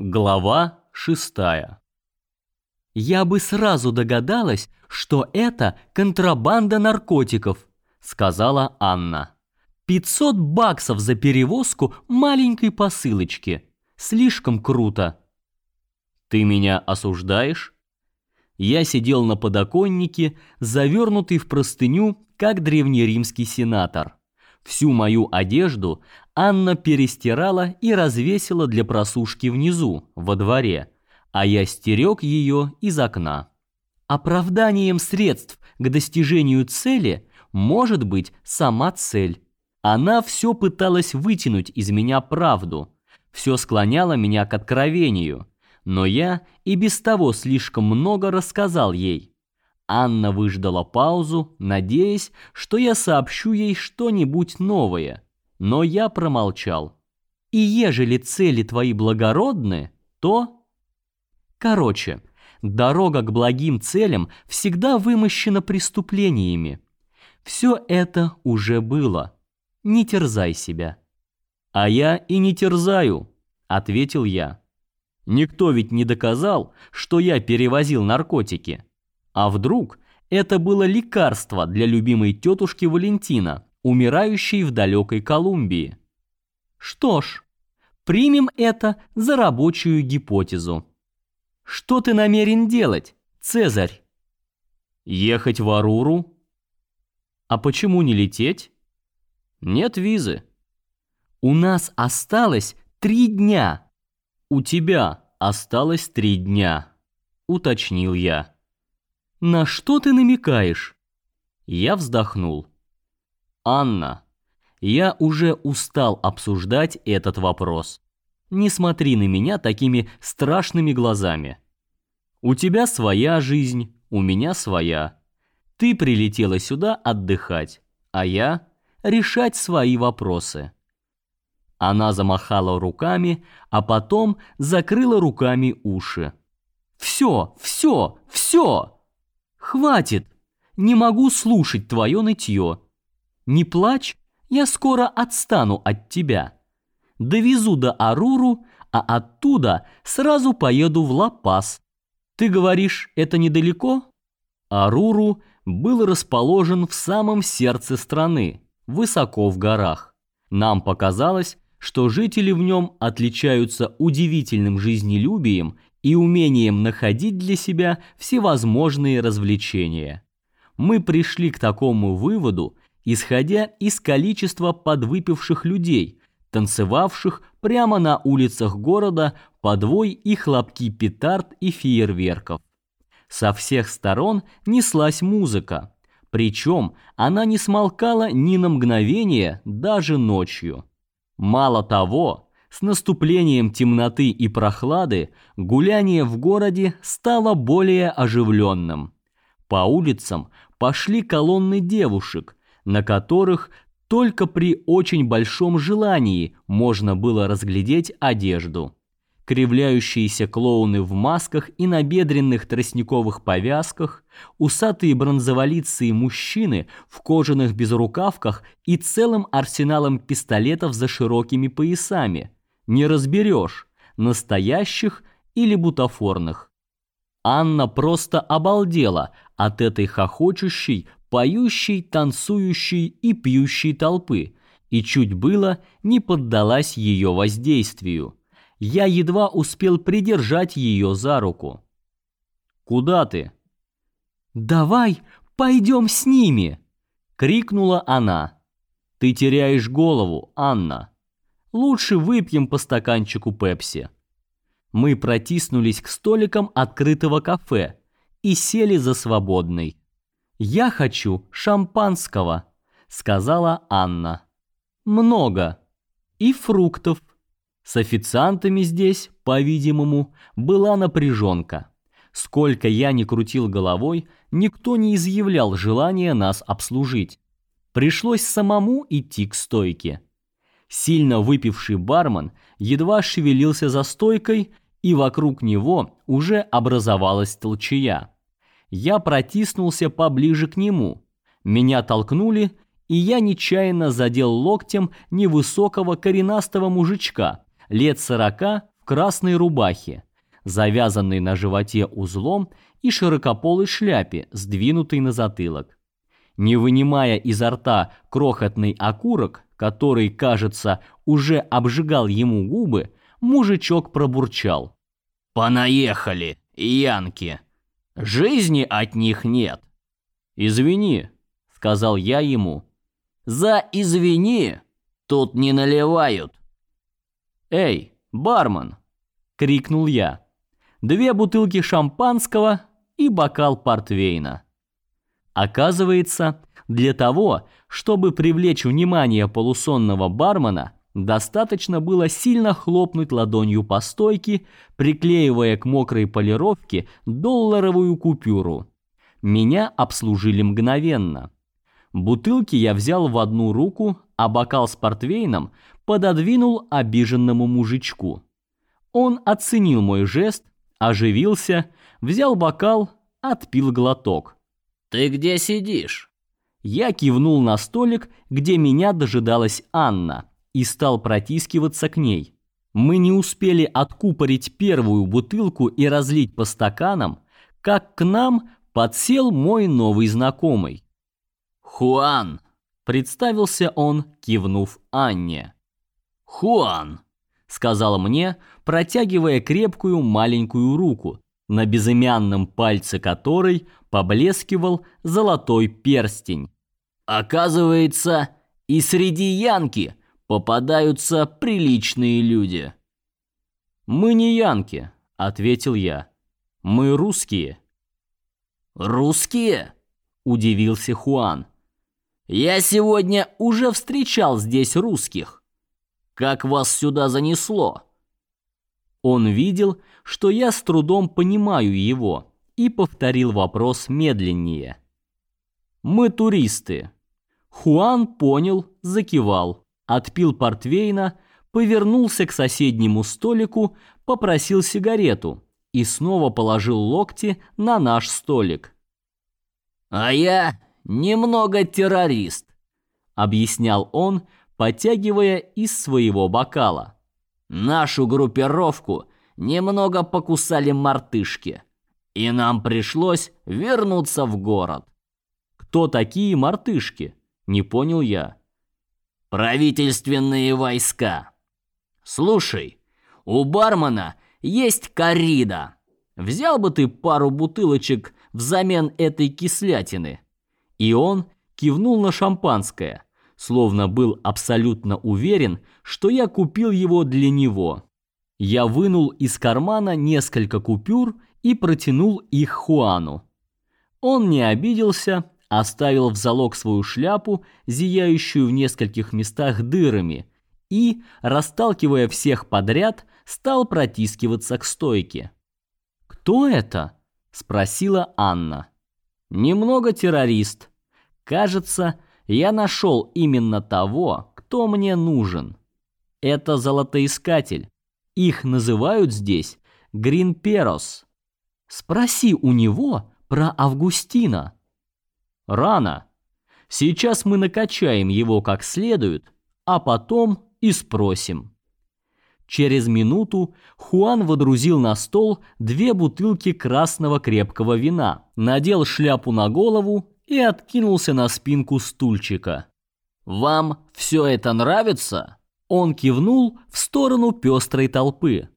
Глава шестая. «Я бы сразу догадалась, что это контрабанда наркотиков», — сказала Анна. «500 баксов за перевозку маленькой посылочки. Слишком круто». «Ты меня осуждаешь?» Я сидел на подоконнике, завернутый в простыню, как древнеримский сенатор. Всю мою одежду Анна перестирала и развесила для просушки внизу, во дворе, а я стерег ее из окна. Оправданием средств к достижению цели может быть сама цель. Она все пыталась вытянуть из меня правду, все склоняло меня к откровению, но я и без того слишком много рассказал ей. Анна выждала паузу, надеясь, что я сообщу ей что-нибудь новое, но я промолчал. И ежели цели твои благородны, то... Короче, дорога к благим целям всегда вымощена преступлениями. Все это уже было. Не терзай себя. А я и не терзаю, ответил я. Никто ведь не доказал, что я перевозил наркотики. А вдруг это было лекарство для любимой тетушки Валентина, умирающей в далекой Колумбии? Что ж, примем это за рабочую гипотезу. Что ты намерен делать, Цезарь? Ехать в Аруру? А почему не лететь? Нет визы. У нас осталось три дня. У тебя осталось три дня, уточнил я. На что ты намекаешь? Я вздохнул. Анна, я уже устал обсуждать этот вопрос. Не смотри на меня такими страшными глазами. У тебя своя жизнь, у меня своя. Ты прилетела сюда отдыхать, а я решать свои вопросы. Она замахала руками, а потом закрыла руками уши. Все, все, все! Хватит! Не могу слушать твое нытье. Не плачь, я скоро отстану от тебя. Довезу до Аруру, а оттуда сразу поеду в Ла-Пас. Ты говоришь, это недалеко? Аруру был расположен в самом сердце страны, высоко в горах. Нам показалось, что жители в нем отличаются удивительным жизнелюбием и умением находить для себя всевозможные развлечения. Мы пришли к такому выводу, исходя из количества подвыпивших людей, танцевавших прямо на улицах города подвой и хлопки петард и фейерверков. Со всех сторон неслась музыка, причем она не смолкала ни на мгновение даже ночью. Мало того, с наступлением темноты и прохлады гуляние в городе стало более оживленным. По улицам пошли колонны девушек, на которых только при очень большом желании можно было разглядеть одежду. Кривляющиеся клоуны в масках и набедренных тростниковых повязках, усатые бронзоволицые мужчины в кожаных безрукавках и целым арсеналом пистолетов за широкими поясами – не разберешь, настоящих или бутафорных. Анна просто обалдела от этой хохочущей, поющей, танцующей и пьющей толпы и чуть было не поддалась ее воздействию. Я едва успел придержать ее за руку. «Куда ты?» «Давай пойдем с ними!» — крикнула она. «Ты теряешь голову, Анна!» Лучше выпьем по стаканчику пепси. Мы протиснулись к столикам открытого кафе и сели за свободный. «Я хочу шампанского», — сказала Анна. «Много. И фруктов». С официантами здесь, по-видимому, была напряженка. Сколько я ни крутил головой, никто не изъявлял желания нас обслужить. Пришлось самому идти к стойке. Сильно выпивший бармен едва шевелился за стойкой, и вокруг него уже образовалась толчая. Я протиснулся поближе к нему. Меня толкнули, и я нечаянно задел локтем невысокого коренастого мужичка, лет сорока, в красной рубахе, завязанной на животе узлом и широкополой шляпе, сдвинутой на затылок. Не вынимая изо рта крохотный окурок, который, кажется, уже обжигал ему губы, мужичок пробурчал. «Понаехали, янки! Жизни от них нет!» «Извини», — сказал я ему. «За извини тут не наливают!» «Эй, бармен!» — крикнул я. «Две бутылки шампанского и бокал портвейна». Оказывается, для того, чтобы привлечь внимание полусонного бармена, достаточно было сильно хлопнуть ладонью по стойке, приклеивая к мокрой полировке долларовую купюру. Меня обслужили мгновенно. Бутылки я взял в одну руку, а бокал с портвейном пододвинул обиженному мужичку. Он оценил мой жест, оживился, взял бокал, отпил глоток. «Ты где сидишь?» Я кивнул на столик, где меня дожидалась Анна, и стал протискиваться к ней. Мы не успели откупорить первую бутылку и разлить по стаканам, как к нам подсел мой новый знакомый. «Хуан!» – представился он, кивнув Анне. «Хуан!» — сказал мне, протягивая крепкую маленькую руку, на безымянном пальце которой поблескивал золотой перстень. «Оказывается, и среди янки попадаются приличные люди». «Мы не янки», — ответил я. «Мы русские». «Русские?» — удивился Хуан. «Я сегодня уже встречал здесь русских. Как вас сюда занесло?» Он видел, что я с трудом понимаю его, и повторил вопрос медленнее. «Мы туристы». Хуан понял, закивал, отпил портвейна, повернулся к соседнему столику, попросил сигарету и снова положил локти на наш столик. «А я немного террорист», — объяснял он, потягивая из своего бокала. Нашу группировку немного покусали мартышки, и нам пришлось вернуться в город. Кто такие мартышки? Не понял я. Правительственные войска. Слушай, у бармена есть коррида. Взял бы ты пару бутылочек взамен этой кислятины. И он кивнул на шампанское словно был абсолютно уверен, что я купил его для него. Я вынул из кармана несколько купюр и протянул их Хуану. Он не обиделся, оставил в залог свою шляпу, зияющую в нескольких местах дырами, и, расталкивая всех подряд, стал протискиваться к стойке. «Кто это?» – спросила Анна. «Немного террорист. Кажется, я нашел именно того, кто мне нужен. Это золотоискатель. Их называют здесь Гринперос. Спроси у него про Августина. Рано. Сейчас мы накачаем его как следует, а потом и спросим. Через минуту Хуан водрузил на стол две бутылки красного крепкого вина, надел шляпу на голову и откинулся на спинку стульчика. «Вам все это нравится?» Он кивнул в сторону пестрой толпы.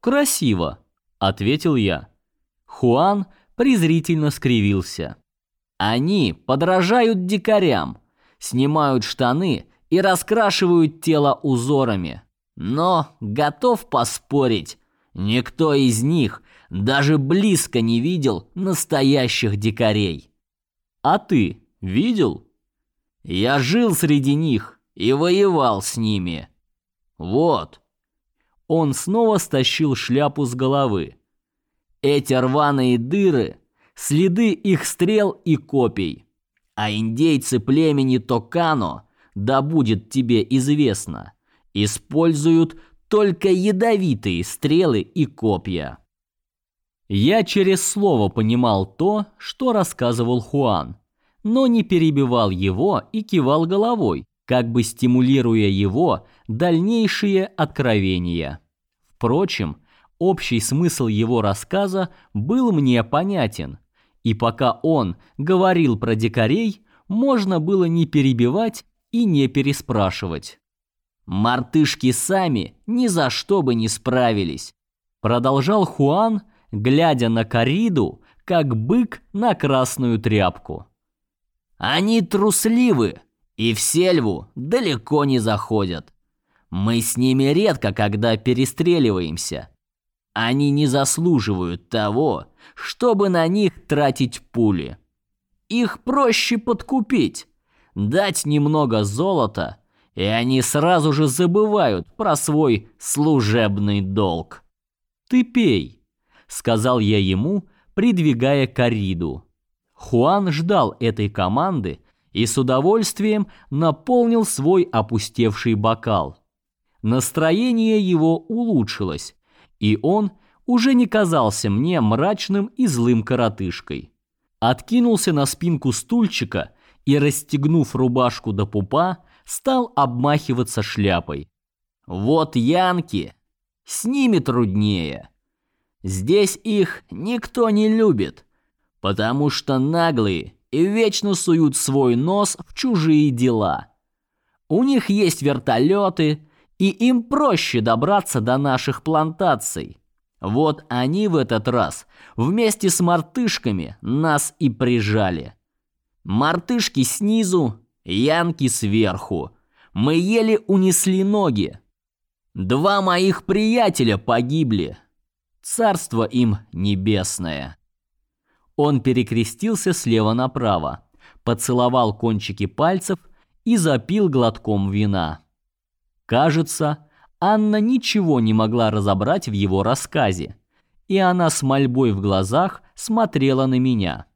«Красиво», — ответил я. Хуан презрительно скривился. «Они подражают дикарям, снимают штаны и раскрашивают тело узорами. Но, готов поспорить, никто из них даже близко не видел настоящих дикарей». А ты видел? Я жил среди них и воевал с ними. Вот. Он снова стащил шляпу с головы. Эти рваные дыры — следы их стрел и копий. А индейцы племени Токано, да будет тебе известно, используют только ядовитые стрелы и копья. Я через слово понимал то, что рассказывал Хуан, но не перебивал его и кивал головой, как бы стимулируя его дальнейшие откровения. Впрочем, общий смысл его рассказа был мне понятен, и пока он говорил про дикарей, можно было не перебивать и не переспрашивать. Мартышки сами ни за что бы не справились, продолжал Хуан, глядя на Кариду, как бык на красную тряпку. Они трусливы и в сельву далеко не заходят. Мы с ними редко когда перестреливаемся. Они не заслуживают того, чтобы на них тратить пули. Их проще подкупить, дать немного золота, и они сразу же забывают про свой служебный долг. «Ты пей», — сказал я ему, придвигая кориду. Хуан ждал этой команды и с удовольствием наполнил свой опустевший бокал. Настроение его улучшилось, и он уже не казался мне мрачным и злым коротышкой. Откинулся на спинку стульчика и, расстегнув рубашку до пупа, стал обмахиваться шляпой. Вот янки, с ними труднее. Здесь их никто не любит, потому что наглые и вечно суют свой нос в чужие дела. У них есть вертолеты, и им проще добраться до наших плантаций. Вот они в этот раз вместе с мартышками нас и прижали. Мартышки снизу, янки сверху. Мы еле унесли ноги. Два моих приятеля погибли. Царство им небесное. Он перекрестился слева направо, поцеловал кончики пальцев и запил глотком вина. Кажется, Анна ничего не могла разобрать в его рассказе, и она с мольбой в глазах смотрела на меня.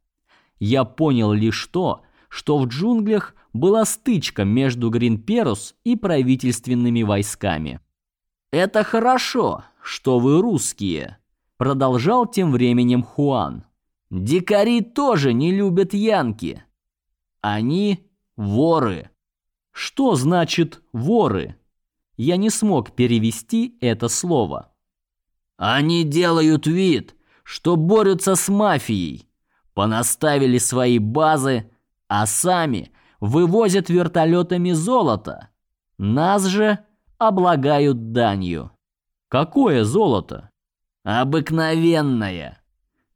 Я понял лишь то, что в джунглях была стычка между Гринперус и правительственными войсками. «Это хорошо, что вы русские», — продолжал тем временем Хуан. «Дикари тоже не любят янки. Они воры». «Что значит воры?» Я не смог перевести это слово. «Они делают вид, что борются с мафией, понаставили свои базы, а сами вывозят вертолетами золото. Нас же облагают данью. Какое золото? Обыкновенное.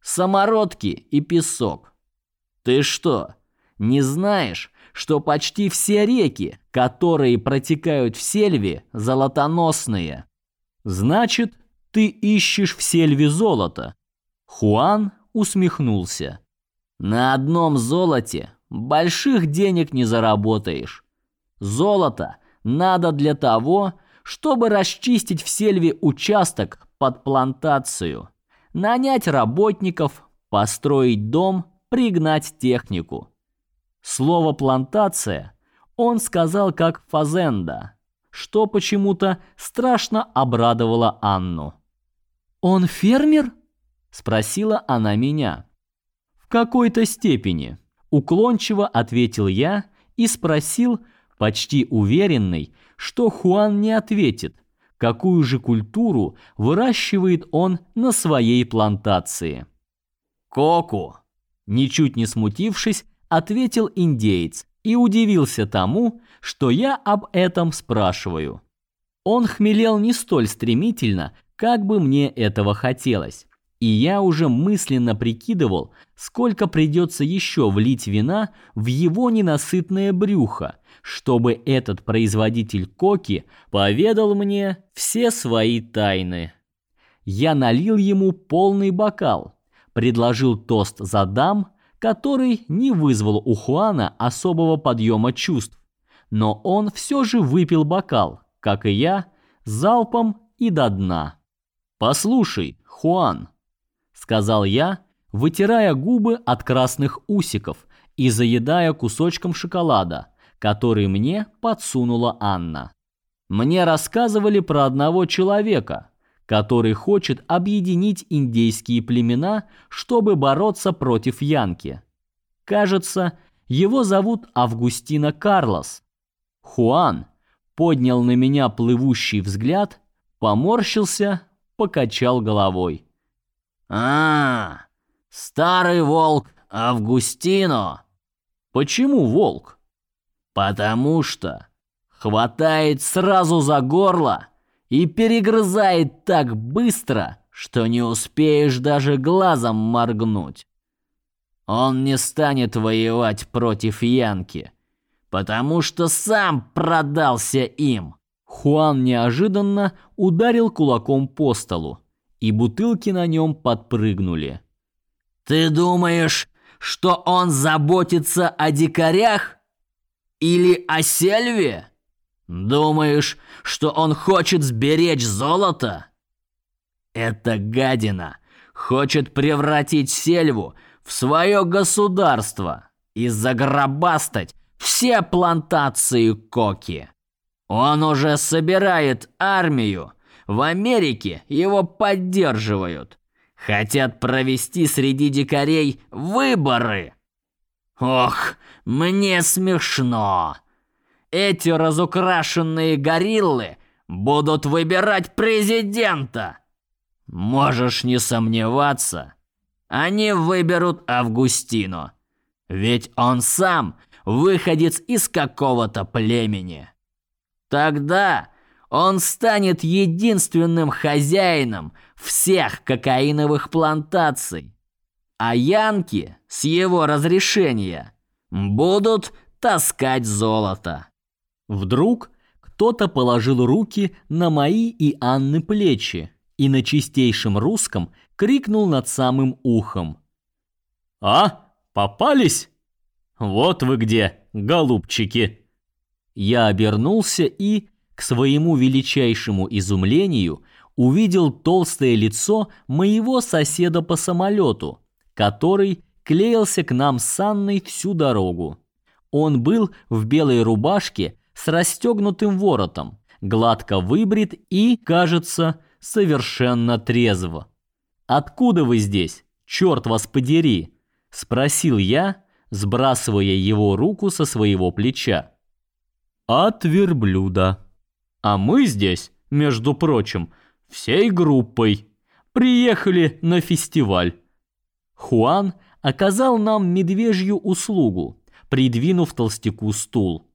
Самородки и песок. Ты что, не знаешь, что почти все реки, которые протекают в сельве, золотоносные? Значит, ты ищешь в сельве золото. Хуан усмехнулся. На одном золоте больших денег не заработаешь. Золото надо для того, чтобы расчистить в сельве участок под плантацию, нанять работников, построить дом, пригнать технику. Слово плантация он сказал как фазенда, что почему-то страшно обрадовало Анну. Он фермер? спросила она меня какой-то степени, уклончиво ответил я и спросил, почти уверенный, что Хуан не ответит, какую же культуру выращивает он на своей плантации. Коку, ничуть не смутившись, ответил индеец и удивился тому, что я об этом спрашиваю. Он хмелел не столь стремительно, как бы мне этого хотелось и я уже мысленно прикидывал, сколько придется еще влить вина в его ненасытное брюхо, чтобы этот производитель коки поведал мне все свои тайны. Я налил ему полный бокал, предложил тост за дам, который не вызвал у Хуана особого подъема чувств, но он все же выпил бокал, как и я, залпом и до дна. Послушай, Хуан, сказал я, вытирая губы от красных усиков и заедая кусочком шоколада, который мне подсунула Анна. Мне рассказывали про одного человека, который хочет объединить индейские племена, чтобы бороться против янки. Кажется, его зовут Августина Карлос. Хуан поднял на меня плывущий взгляд, поморщился, покачал головой. А, старый волк Августино. Почему волк? Потому что хватает сразу за горло и перегрызает так быстро, что не успеешь даже глазом моргнуть. Он не станет воевать против Янки, потому что сам продался им. Хуан неожиданно ударил кулаком по столу, и бутылки на нем подпрыгнули. Ты думаешь, что он заботится о дикарях или о сельве? Думаешь, что он хочет сберечь золото? Эта гадина хочет превратить сельву в свое государство и загробастать все плантации коки. Он уже собирает армию. В Америке его поддерживают. Хотят провести среди дикарей выборы. Ох, мне смешно. Эти разукрашенные гориллы будут выбирать президента. Можешь не сомневаться, они выберут Августино. Ведь он сам выходец из какого-то племени. Тогда он станет единственным хозяином всех кокаиновых плантаций. А янки с его разрешения будут таскать золото. Вдруг кто-то положил руки на мои и Анны плечи и на чистейшем русском крикнул над самым ухом. «А, попались? Вот вы где, голубчики!» Я обернулся и, к своему величайшему изумлению, увидел толстое лицо моего соседа по самолету, который клеился к нам с Анной всю дорогу. Он был в белой рубашке с расстегнутым воротом, гладко выбрит и, кажется, совершенно трезво. «Откуда вы здесь? Черт вас подери!» – спросил я, сбрасывая его руку со своего плеча. «От верблюда. А мы здесь, между прочим, всей группой. Приехали на фестиваль». Хуан оказал нам медвежью услугу, придвинув толстяку стул.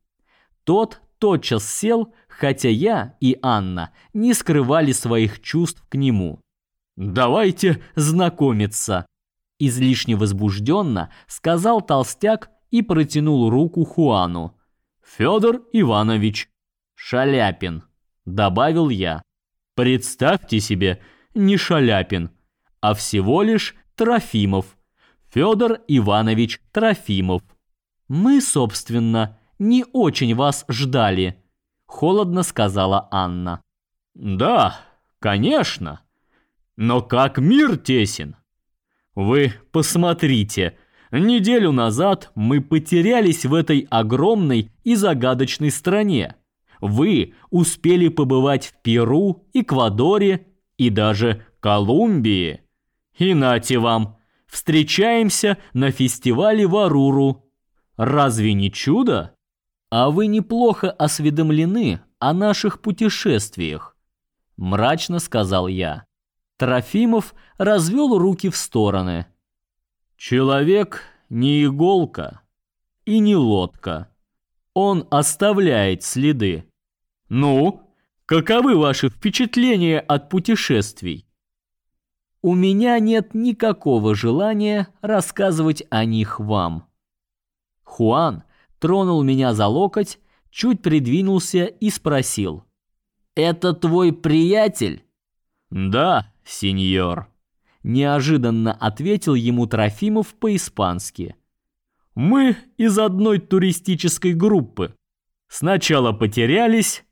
Тот тотчас сел, хотя я и Анна не скрывали своих чувств к нему. «Давайте знакомиться!» Излишне возбужденно сказал толстяк и протянул руку Хуану. «Федор Иванович Шаляпин», добавил я. «Представьте себе, не Шаляпин, а всего лишь Трофимов. Федор Иванович Трофимов. Мы, собственно, не очень вас ждали», холодно сказала Анна. «Да, конечно», но как мир тесен! Вы посмотрите, неделю назад мы потерялись в этой огромной и загадочной стране. Вы успели побывать в Перу, Эквадоре и даже Колумбии. И нате вам, встречаемся на фестивале в Аруру. Разве не чудо? А вы неплохо осведомлены о наших путешествиях, мрачно сказал я. Трофимов развел руки в стороны. Человек не иголка и не лодка. Он оставляет следы. Ну, каковы ваши впечатления от путешествий? У меня нет никакого желания рассказывать о них вам. Хуан тронул меня за локоть, чуть придвинулся и спросил: "Это твой приятель?" "Да, сеньор», – неожиданно ответил ему Трофимов по-испански. «Мы из одной туристической группы. Сначала потерялись,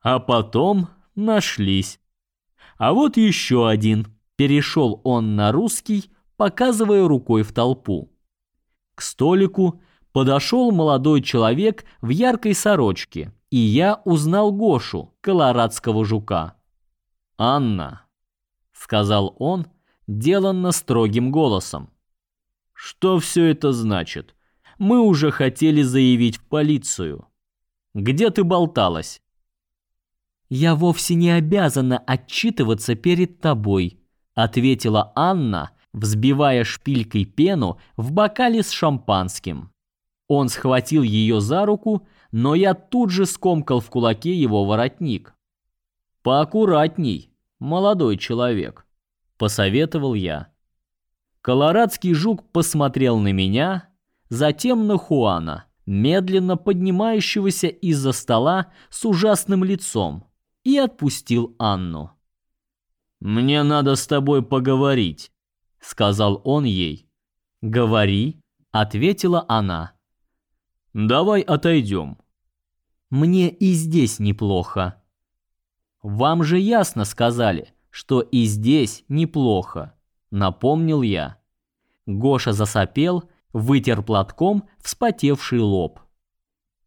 а потом нашлись. А вот еще один». Перешел он на русский, показывая рукой в толпу. К столику подошел молодой человек в яркой сорочке, и я узнал Гошу, колорадского жука. «Анна, сказал он деланно строгим голосом. Что все это значит? Мы уже хотели заявить в полицию. Где ты болталась? Я вовсе не обязана отчитываться перед тобой, ответила Анна, взбивая шпилькой пену в бокале с шампанским. Он схватил ее за руку, но я тут же скомкал в кулаке его воротник. Поаккуратней, молодой человек, посоветовал я. Колорадский жук посмотрел на меня, затем на Хуана, медленно поднимающегося из-за стола с ужасным лицом, и отпустил Анну. «Мне надо с тобой поговорить», — сказал он ей. «Говори», — ответила она. «Давай отойдем». «Мне и здесь неплохо». «Вам же ясно сказали, что и здесь неплохо», — напомнил я. Гоша засопел, вытер платком вспотевший лоб.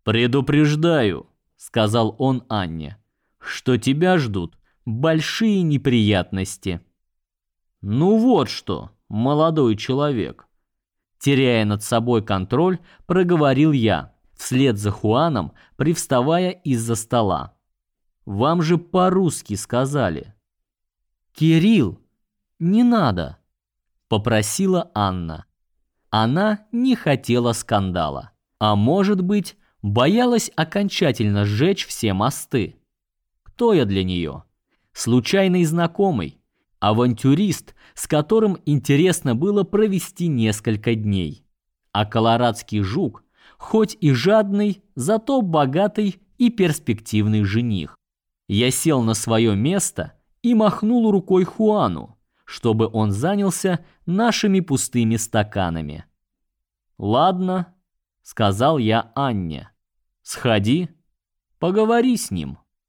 «Предупреждаю», — сказал он Анне, — «что тебя ждут большие неприятности». «Ну вот что, молодой человек», теряя над собой контроль, проговорил я, вслед за Хуаном, привставая из-за стола. «Вам же по-русски сказали». «Кирилл, не надо», — попросила Анна. Она не хотела скандала, а может быть, боялась окончательно сжечь все мосты. Кто я для нее? Случайный знакомый, авантюрист, с которым интересно было провести несколько дней. А колорадский жук, хоть и жадный, зато богатый и перспективный жених. Я сел на свое место и махнул рукой Хуану, чтобы он занялся нашими пустыми стаканами. «Ладно», — сказал я Анне, — «сходи, поговори с ним».